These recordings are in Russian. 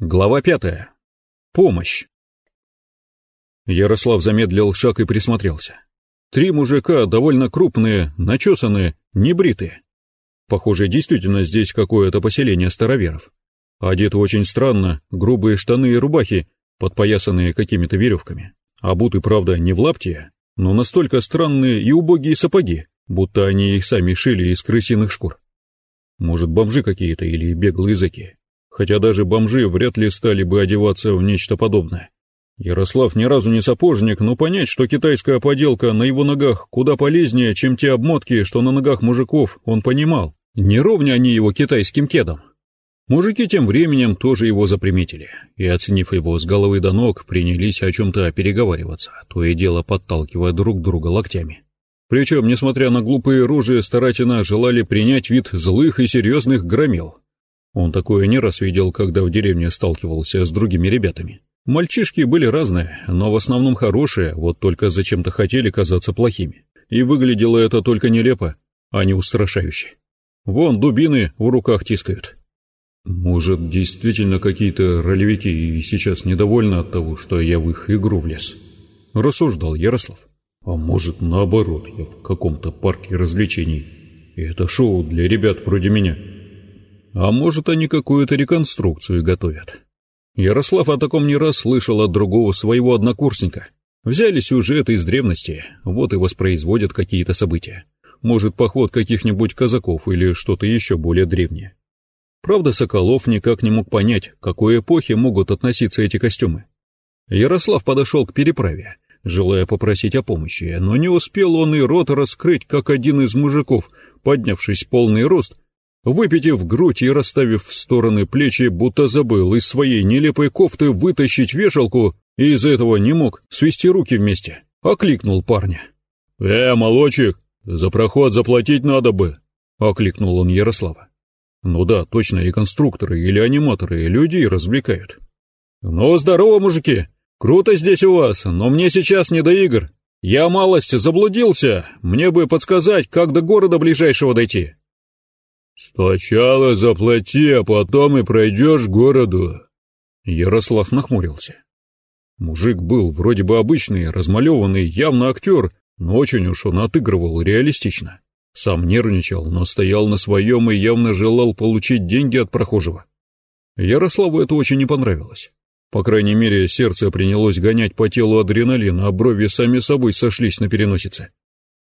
Глава пятая. Помощь. Ярослав замедлил шаг и присмотрелся. Три мужика, довольно крупные, начесанные, небритые. Похоже, действительно здесь какое-то поселение староверов. Одеты очень странно, грубые штаны и рубахи, подпоясанные какими-то веревками. Обуты, правда, не в лаптия, но настолько странные и убогие сапоги, будто они их сами шили из крысиных шкур. Может, бомжи какие-то или беглые зэки хотя даже бомжи вряд ли стали бы одеваться в нечто подобное. Ярослав ни разу не сапожник, но понять, что китайская поделка на его ногах куда полезнее, чем те обмотки, что на ногах мужиков, он понимал. Не ровня они его китайским кедом. Мужики тем временем тоже его заприметили, и, оценив его с головы до ног, принялись о чем-то переговариваться, то и дело подталкивая друг друга локтями. Причем, несмотря на глупые ружья, старательно желали принять вид злых и серьезных громил, он такое не раз видел, когда в деревне сталкивался с другими ребятами. Мальчишки были разные, но в основном хорошие, вот только зачем-то хотели казаться плохими. И выглядело это только нелепо, а не устрашающе. Вон дубины в руках тискают. Может, действительно какие-то ролевики и сейчас недовольны от того, что я в их игру влез? Рассуждал Ярослав. А может, наоборот, я в каком-то парке развлечений. И это шоу для ребят вроде меня. А может, они какую-то реконструкцию готовят. Ярослав о таком не раз слышал от другого своего однокурсника. Взяли сюжет из древности, вот и воспроизводят какие-то события. Может, поход каких-нибудь казаков или что-то еще более древнее. Правда, Соколов никак не мог понять, к какой эпохе могут относиться эти костюмы. Ярослав подошел к переправе, желая попросить о помощи, но не успел он и рот раскрыть, как один из мужиков, поднявшись полный рост, выпитив грудь и расставив в стороны плечи, будто забыл из своей нелепой кофты вытащить вешалку и из этого не мог свести руки вместе, окликнул парня. «Э, молочек, за проход заплатить надо бы», — окликнул он Ярослава. «Ну да, точно, реконструкторы или аниматоры людей развлекают». «Ну, здорово, мужики! Круто здесь у вас, но мне сейчас не до игр. Я малость заблудился, мне бы подсказать, как до города ближайшего дойти». «Сначала заплати, а потом и пройдешь городу». Ярослав нахмурился. Мужик был вроде бы обычный, размалеванный, явно актер, но очень уж он отыгрывал реалистично. Сам нервничал, но стоял на своем и явно желал получить деньги от прохожего. Ярославу это очень не понравилось. По крайней мере, сердце принялось гонять по телу адреналин, а брови сами собой сошлись на переносице.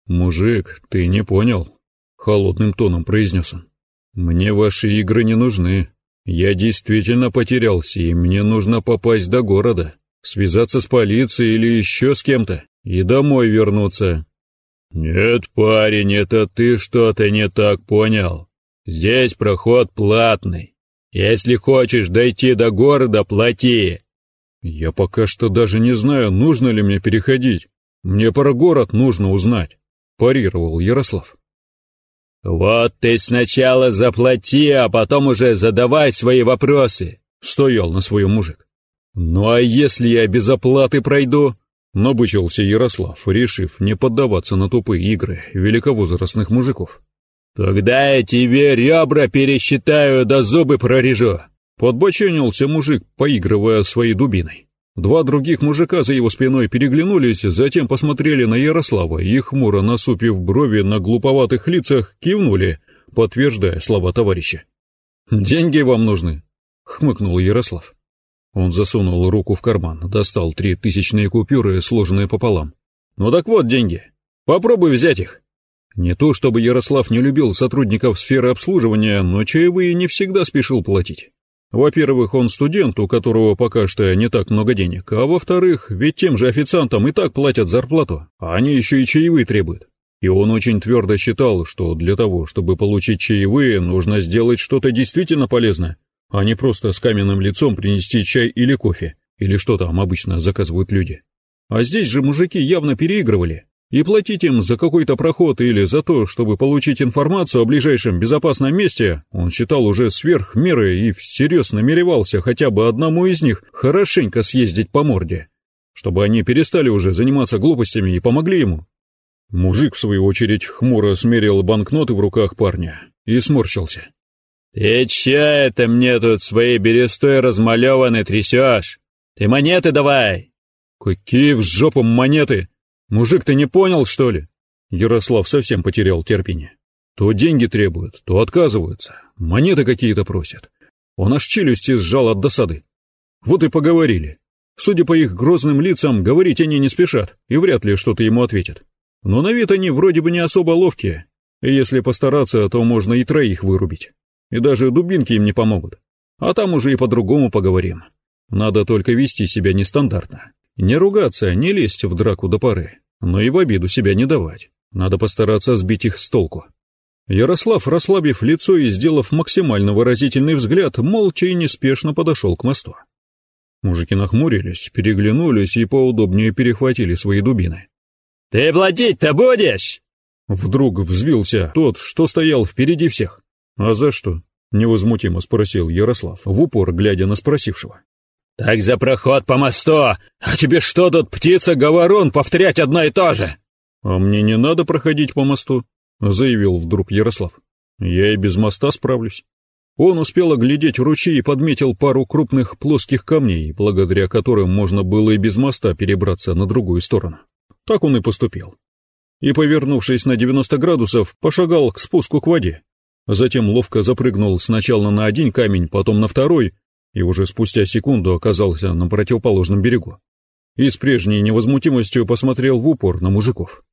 «Мужик, ты не понял», — холодным тоном произнес он. «Мне ваши игры не нужны. Я действительно потерялся, и мне нужно попасть до города, связаться с полицией или еще с кем-то, и домой вернуться». «Нет, парень, это ты что-то не так понял. Здесь проход платный. Если хочешь дойти до города, плати». «Я пока что даже не знаю, нужно ли мне переходить. Мне про город нужно узнать», – парировал Ярослав. «Вот ты сначала заплати, а потом уже задавай свои вопросы», — стоял на своем мужик. «Ну а если я без оплаты пройду?» — набычился Ярослав, решив не поддаваться на тупые игры великовозрастных мужиков. «Тогда я тебе ребра пересчитаю, да зубы прорежу», — подбоченился мужик, поигрывая своей дубиной. Два других мужика за его спиной переглянулись, затем посмотрели на Ярослава и, хмуро насупив брови на глуповатых лицах, кивнули, подтверждая слова товарища. «Деньги вам нужны?» — хмыкнул Ярослав. Он засунул руку в карман, достал три тысячные купюры, сложенные пополам. «Ну так вот деньги. Попробуй взять их». Не то чтобы Ярослав не любил сотрудников сферы обслуживания, но чаевые не всегда спешил платить. Во-первых, он студент, у которого пока что не так много денег, а во-вторых, ведь тем же официантам и так платят зарплату, а они еще и чаевые требуют. И он очень твердо считал, что для того, чтобы получить чаевые, нужно сделать что-то действительно полезное, а не просто с каменным лицом принести чай или кофе, или что там обычно заказывают люди. А здесь же мужики явно переигрывали, и платить им за какой-то проход или за то, чтобы получить информацию о ближайшем безопасном месте, он считал уже сверх меры и всерьез намеревался хотя бы одному из них хорошенько съездить по морде, чтобы они перестали уже заниматься глупостями и помогли ему. Мужик, в свою очередь, хмуро смерил банкноты в руках парня и сморщился. «Ты чё это мне тут своей берестой размалеванной трясешь? Ты монеты давай!» «Какие в жопу монеты? Мужик, ты не понял, что ли?» Ярослав совсем потерял терпение. То деньги требуют, то отказываются, монеты какие-то просят. Он аж челюсти сжал от досады. Вот и поговорили. Судя по их грозным лицам, говорить они не спешат, и вряд ли что-то ему ответят. Но на вид они вроде бы не особо ловкие, если постараться, то можно и троих вырубить и даже дубинки им не помогут. А там уже и по-другому поговорим. Надо только вести себя нестандартно. Не ругаться, не лезть в драку до поры, но и в обиду себя не давать. Надо постараться сбить их с толку. Ярослав, расслабив лицо и сделав максимально выразительный взгляд, молча и неспешно подошел к мосту. Мужики нахмурились, переглянулись и поудобнее перехватили свои дубины. «Ты платить-то будешь?» Вдруг взвился тот, что стоял впереди всех. «А за что?» — невозмутимо спросил Ярослав, в упор глядя на спросившего. «Так за проход по мосту! А тебе что тут, птица-говорун, повторять одно и то же?» «А мне не надо проходить по мосту», — заявил вдруг Ярослав. «Я и без моста справлюсь». Он успел оглядеть ручей и подметил пару крупных плоских камней, благодаря которым можно было и без моста перебраться на другую сторону. Так он и поступил. И, повернувшись на 90 градусов, пошагал к спуску к воде, Затем ловко запрыгнул сначала на один камень, потом на второй, и уже спустя секунду оказался на противоположном берегу. И с прежней невозмутимостью посмотрел в упор на мужиков.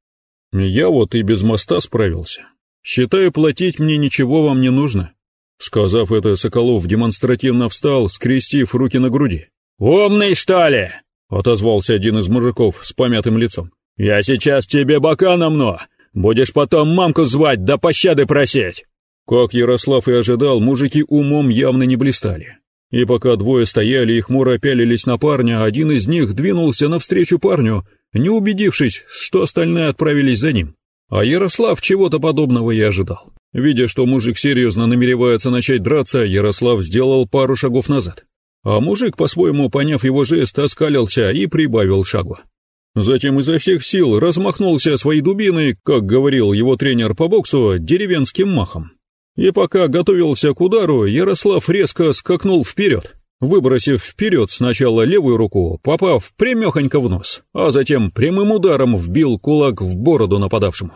«Я вот и без моста справился. Считаю, платить мне ничего вам не нужно». Сказав это, Соколов демонстративно встал, скрестив руки на груди. «Умный, что ли?» — отозвался один из мужиков с помятым лицом. «Я сейчас тебе бока намну. Будешь потом мамку звать да пощады просить». Как Ярослав и ожидал, мужики умом явно не блистали. И пока двое стояли и хмуро пялились на парня, один из них двинулся навстречу парню, не убедившись, что остальные отправились за ним. А Ярослав чего-то подобного и ожидал. Видя, что мужик серьезно намеревается начать драться, Ярослав сделал пару шагов назад. А мужик, по-своему поняв его жест, оскалился и прибавил шагу. Затем изо всех сил размахнулся своей дубиной, как говорил его тренер по боксу, деревенским махом. И пока готовился к удару, Ярослав резко скакнул вперед, выбросив вперед сначала левую руку, попав прямехонько в нос, а затем прямым ударом вбил кулак в бороду нападавшему.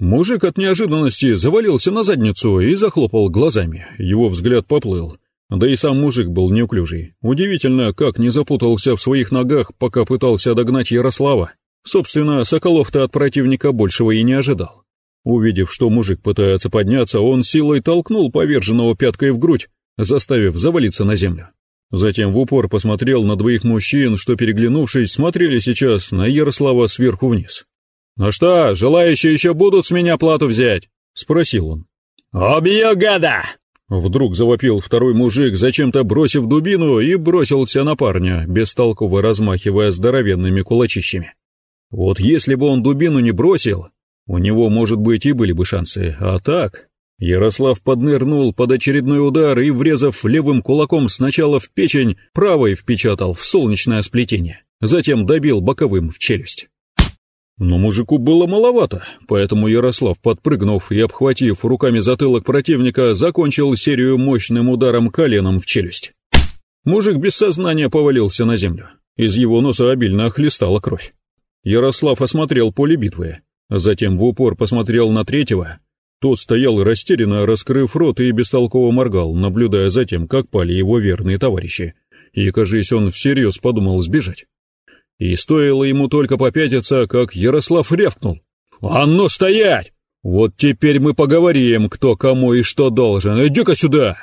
Мужик от неожиданности завалился на задницу и захлопал глазами, его взгляд поплыл. Да и сам мужик был неуклюжий. Удивительно, как не запутался в своих ногах, пока пытался догнать Ярослава. Собственно, Соколов-то от противника большего и не ожидал. Увидев, что мужик пытается подняться, он силой толкнул поверженного пяткой в грудь, заставив завалиться на землю. Затем в упор посмотрел на двоих мужчин, что, переглянувшись, смотрели сейчас на Ярослава сверху вниз. «Ну что, желающие еще будут с меня плату взять?» — спросил он. «Убью, гада!» Вдруг завопил второй мужик, зачем-то бросив дубину, и бросился на парня, бестолково размахивая здоровенными кулачищами. Вот если бы он дубину не бросил, у него, может быть, и были бы шансы, а так... Ярослав поднырнул под очередной удар и, врезав левым кулаком сначала в печень, правой впечатал в солнечное сплетение, затем добил боковым в челюсть. Но мужику было маловато, поэтому Ярослав, подпрыгнув и обхватив руками затылок противника, закончил серию мощным ударом коленом в челюсть. Мужик без сознания повалился на землю. Из его носа обильно охлестала кровь. Ярослав осмотрел поле битвы Затем в упор посмотрел на третьего. Тот стоял растерянно, раскрыв рот и бестолково моргал, наблюдая за тем, как пали его верные товарищи. И, кажись, он всерьез подумал сбежать. И стоило ему только попятиться, как Ярослав рявкнул. «А ну стоять! Вот теперь мы поговорим, кто кому и что должен. Иди-ка сюда!»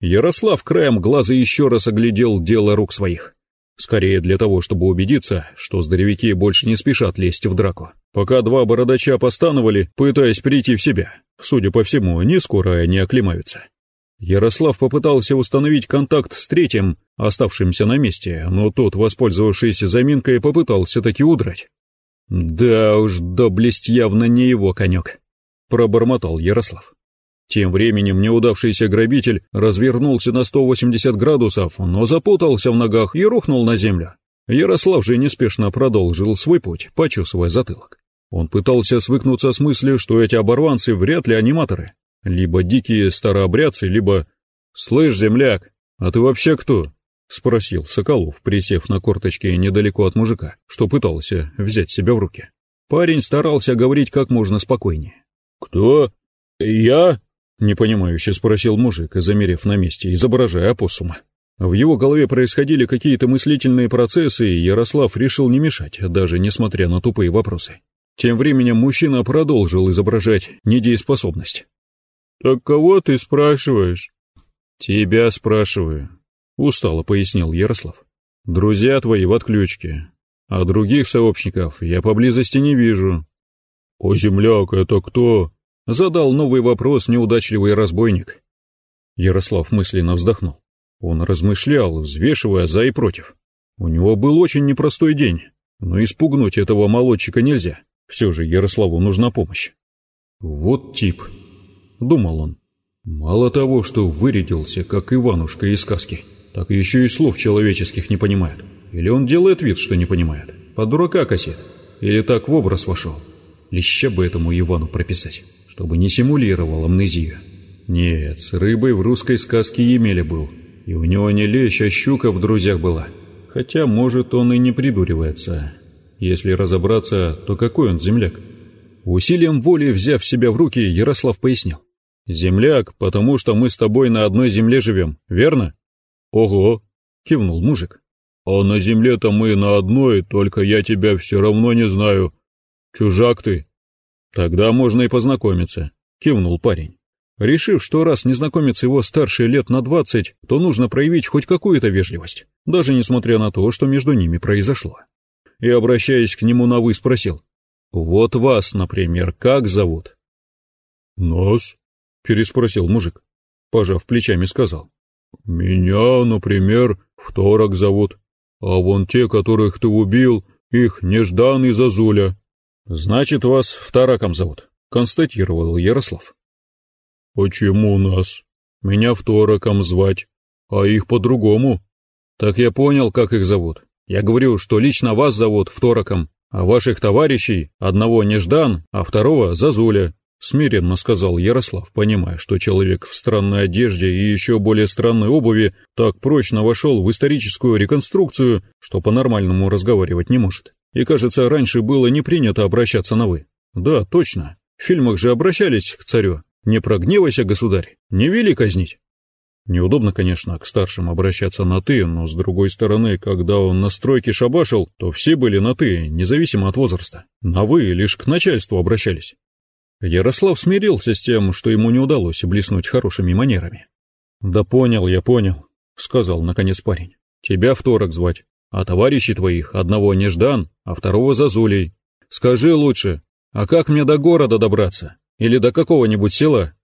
Ярослав краем глаза еще раз оглядел дело рук своих. Скорее для того, чтобы убедиться, что здоровяки больше не спешат лезть в драку. Пока два бородача постановали, пытаясь прийти в себя. Судя по всему, не скоро они оклемаются. Ярослав попытался установить контакт с третьим, оставшимся на месте, но тот, воспользовавшись заминкой, попытался таки удрать. «Да уж, доблесть явно не его конек», — пробормотал Ярослав. Тем временем неудавшийся грабитель развернулся на 180 градусов, но запутался в ногах и рухнул на землю. Ярослав же неспешно продолжил свой путь, почесывая затылок. Он пытался свыкнуться с мыслью, что эти оборванцы вряд ли аниматоры. Либо дикие старообрядцы, либо... «Слышь, земляк, а ты вообще кто?» — спросил Соколов, присев на корточки недалеко от мужика, что пытался взять себя в руки. Парень старался говорить как можно спокойнее. «Кто? Я?» — непонимающе спросил мужик, замерев на месте, изображая опоссума. В его голове происходили какие-то мыслительные процессы, и Ярослав решил не мешать, даже несмотря на тупые вопросы. Тем временем мужчина продолжил изображать недееспособность. «Так кого ты спрашиваешь?» «Тебя спрашиваю», — устало пояснил Ярослав. «Друзья твои в отключке, а других сообщников я поблизости не вижу». «О, земляк, это кто?» — задал новый вопрос неудачливый разбойник. Ярослав мысленно вздохнул. Он размышлял, взвешивая за и против. У него был очень непростой день, но испугнуть этого молодчика нельзя. Все же Ярославу нужна помощь. «Вот тип», — думал он. «Мало того, что вырядился, как Иванушка из сказки, так еще и слов человеческих не понимает. Или он делает вид, что не понимает. Под дурака косит. Или так в образ вошел. Леща бы этому Ивану прописать, чтобы не симулировал амнезию. Нет, с рыбой в русской сказке Емеля был. И у него не лещ, а щука в друзьях была. Хотя, может, он и не придуривается. Если разобраться, то какой он земляк? Усилием воли, взяв себя в руки, Ярослав пояснил. «Земляк, потому что мы с тобой на одной земле живем, верно?» «Ого!» — кивнул мужик. «А на земле-то мы на одной, только я тебя все равно не знаю. Чужак ты». «Тогда можно и познакомиться», — кивнул парень. Решив, что раз незнакомец его старше лет на двадцать, то нужно проявить хоть какую-то вежливость, даже несмотря на то, что между ними произошло. И, обращаясь к нему на «вы», спросил. «Вот вас, например, как зовут?» «Нас?» — переспросил мужик. Пожав плечами, сказал. «Меня, например, Второк зовут. А вон те, которых ты убил, их Неждан и Зазуля. Значит, вас Втораком зовут, констатировал Ярослав. Почему нас? Меня Втораком звать, а их по-другому. Так я понял, как их зовут. Я говорю, что лично вас зовут Втораком, а ваших товарищей одного Неждан, а второго Зазуля. Смиренно сказал Ярослав, понимая, что человек в странной одежде и еще более странной обуви так прочно вошел в историческую реконструкцию, что по-нормальному разговаривать не может. И, кажется, раньше было не принято обращаться на «вы». Да, точно. В фильмах же обращались к царю. Не прогневайся, государь, не вели казнить. Неудобно, конечно, к старшим обращаться на «ты», но, с другой стороны, когда он на стройке шабашил, то все были на «ты», независимо от возраста. На «вы» лишь к начальству обращались. Ярослав смирился с тем, что ему не удалось блеснуть хорошими манерами. «Да понял, я понял», — сказал наконец парень. «Тебя второк звать, а товарищей твоих одного Неждан, а второго Зазулей. Скажи лучше, а как мне до города добраться? Или до какого-нибудь села?»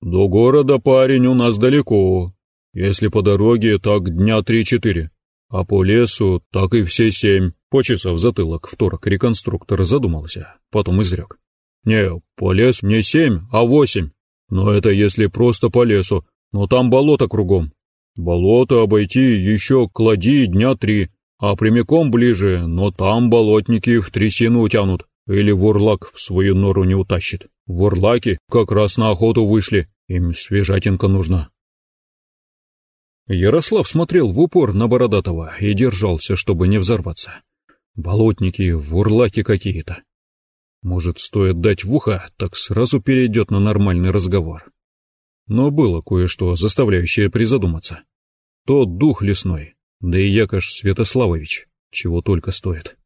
«До города, парень, у нас далеко. Если по дороге, так дня три-четыре, а по лесу, так и все семь». Почесав затылок, второк реконструктор задумался, потом изрек. Не, по лесу не семь, а восемь. Но это если просто по лесу, но там болото кругом. Болото обойти еще клади дня три, а прямиком ближе, но там болотники в трясину утянут, или ворлак в свою нору не утащит. Ворлаки как раз на охоту вышли, им свежатинка нужна. Ярослав смотрел в упор на Бородатого и держался, чтобы не взорваться. Болотники, ворлаки какие-то. Может, стоит дать в ухо, так сразу перейдет на нормальный разговор. Но было кое-что, заставляющее призадуматься. Тот дух лесной, да и Якош Святославович, чего только стоит.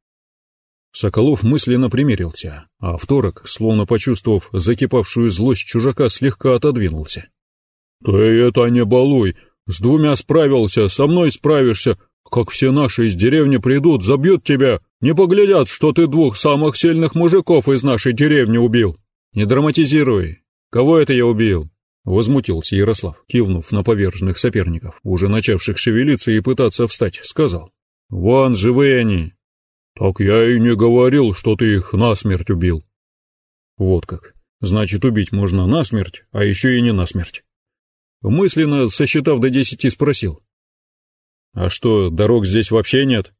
Соколов мысленно примирился, а второк, словно почувствовав закипавшую злость чужака, слегка отодвинулся. — Ты это не балуй, с двумя справился, со мной справишься, как все наши из деревни придут, забьют тебя, не поглядят, что ты двух самых сильных мужиков из нашей деревни убил. Не драматизируй. Кого это я убил? Возмутился Ярослав, кивнув на поверженных соперников, уже начавших шевелиться и пытаться встать, сказал. Вон, живые они. Так я и не говорил, что ты их насмерть убил. Вот как. Значит, убить можно насмерть, а еще и не насмерть. Мысленно, сосчитав до десяти, спросил. А что, дорог здесь вообще нет?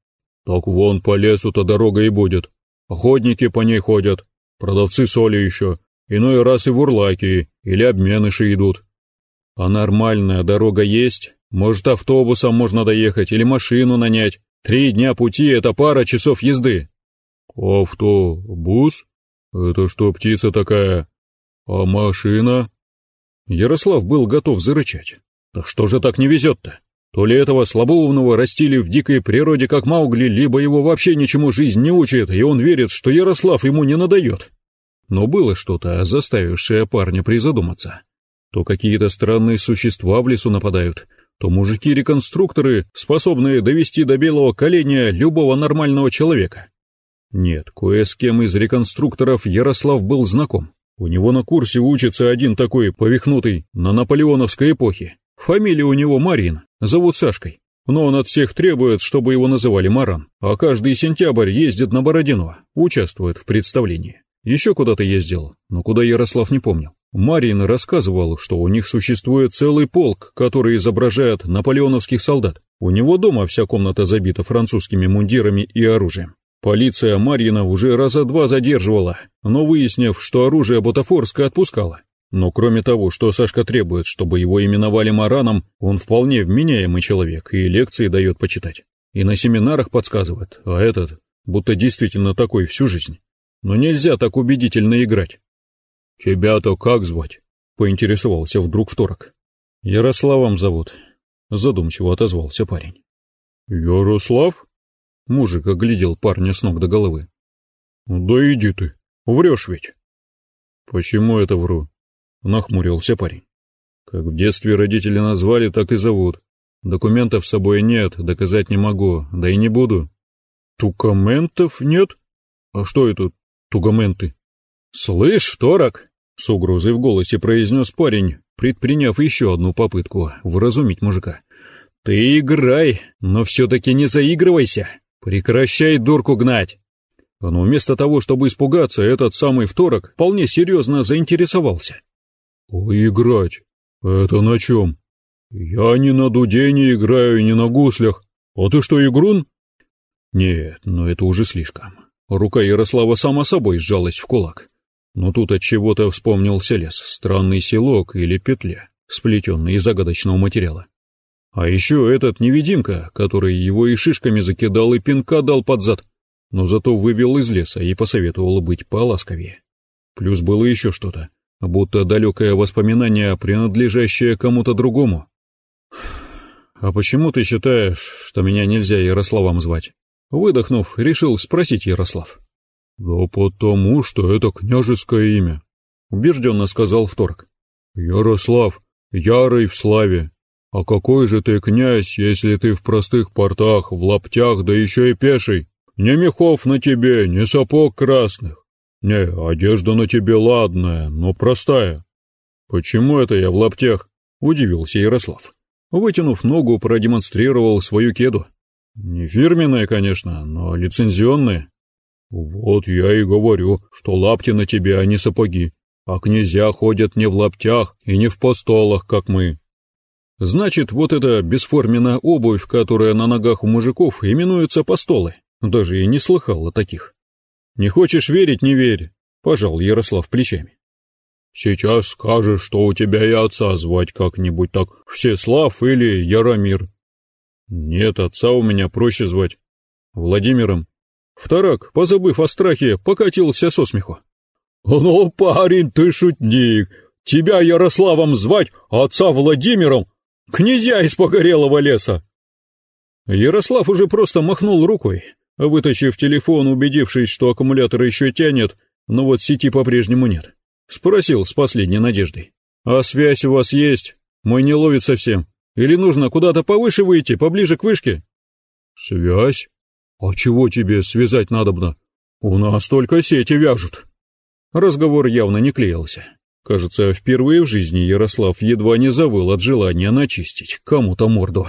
Так вон по лесу-то дорога и будет. Охотники по ней ходят, продавцы соли еще. Иной раз и в урлаки, или обменыши идут. А нормальная дорога есть? Может, автобусом можно доехать или машину нанять? Три дня пути — это пара часов езды. Автобус? Это что, птица такая? А машина? Ярослав был готов зарычать. Да что же так не везет-то? То ли этого слабоумного растили в дикой природе как Маугли, либо его вообще ничему жизнь не учит, и он верит, что Ярослав ему не надает. Но было что-то, заставившее парня призадуматься. То какие-то странные существа в лесу нападают, то мужики-реконструкторы, способные довести до белого коленя любого нормального человека. Нет, кое с кем из реконструкторов Ярослав был знаком. У него на курсе учится один такой повихнутый на наполеоновской эпохе. Фамилия у него Марин, зовут Сашкой. Но он от всех требует, чтобы его называли Маран, а каждый сентябрь ездит на Бородино, участвует в представлении. Еще куда-то ездил, но куда Ярослав не помнил. Марин рассказывал, что у них существует целый полк, который изображает наполеоновских солдат. У него дома вся комната забита французскими мундирами и оружием. Полиция Марьина уже раза два задерживала, но выяснив, что оружие Бутафорска отпускала. Но кроме того, что Сашка требует, чтобы его именовали Мараном, он вполне вменяемый человек и лекции дает почитать. И на семинарах подсказывает, а этот будто действительно такой всю жизнь. Но нельзя так убедительно играть. «Тебя-то как звать?» — поинтересовался вдруг второк. «Ярославом зовут», — задумчиво отозвался парень. «Ярослав?» — мужик оглядел парня с ног до головы. «Да иди ты, врешь ведь». «Почему это вру?» — нахмурился парень. «Как в детстве родители назвали, так и зовут. Документов с собой нет, доказать не могу, да и не буду». «Тукаментов нет? А что это тугаменты?» «Слышь, второк!» — с угрозой в голосе произнес парень, предприняв еще одну попытку вразумить мужика. «Ты играй, но все-таки не заигрывайся. Прекращай дурку гнать!» Но вместо того, чтобы испугаться, этот самый второк вполне серьезно заинтересовался. «Играть? Это на чем? Я ни на дуде не играю, ни на гуслях. А ты что, игрун?» «Нет, но это уже слишком». Рука Ярослава сама собой сжалась в кулак. Но тут от чего-то вспомнился лес, странный селок или петля, сплетенный из загадочного материала. А еще этот невидимка, который его и шишками закидал, и пинка дал под зад, но зато вывел из леса и посоветовал быть поласковее. Плюс было еще что-то, будто далекое воспоминание, принадлежащее кому-то другому. «А почему ты считаешь, что меня нельзя Ярославом звать?» Выдохнув, решил спросить Ярослав. «Да потому, что это княжеское имя», — убежденно сказал Вторг. «Ярослав, ярый в славе. А какой же ты князь, если ты в простых портах, в лаптях, да еще и пеший? Ни мехов на тебе, ни сапог красных. Не, одежда на тебе ладная, но простая». «Почему это я в лаптях?» — удивился Ярослав. Вытянув ногу, продемонстрировал свою кеду. «Не фирменная, конечно, но лицензионная». «Вот я и говорю, что лапти на тебе, а не сапоги, а князья ходят не в лаптях и не в постолах, как мы». «Значит, вот эта бесформенная обувь, которая на ногах у мужиков, именуется постолы. Даже и не слыхал о таких». «Не хочешь верить, не верь», — пожал Ярослав плечами. «Сейчас скажешь, что у тебя и отца звать как-нибудь так, Всеслав или Яромир». «Нет, отца у меня проще звать. Владимиром. Вторак, позабыв о страхе, покатился со смеху. «Ну, парень, ты шутник! Тебя Ярославом звать, а отца Владимиром? Князья из погорелого леса!» Ярослав уже просто махнул рукой, вытащив телефон, убедившись, что аккумулятор еще тянет, но вот сети по-прежнему нет. Спросил с последней надеждой. «А связь у вас есть? Мой не ловит совсем. Или нужно куда-то повыше выйти, поближе к вышке?» «Связь? «А чего тебе связать надобно? У нас только сети вяжут». Разговор явно не клеился. Кажется, впервые в жизни Ярослав едва не завыл от желания начистить кому-то морду.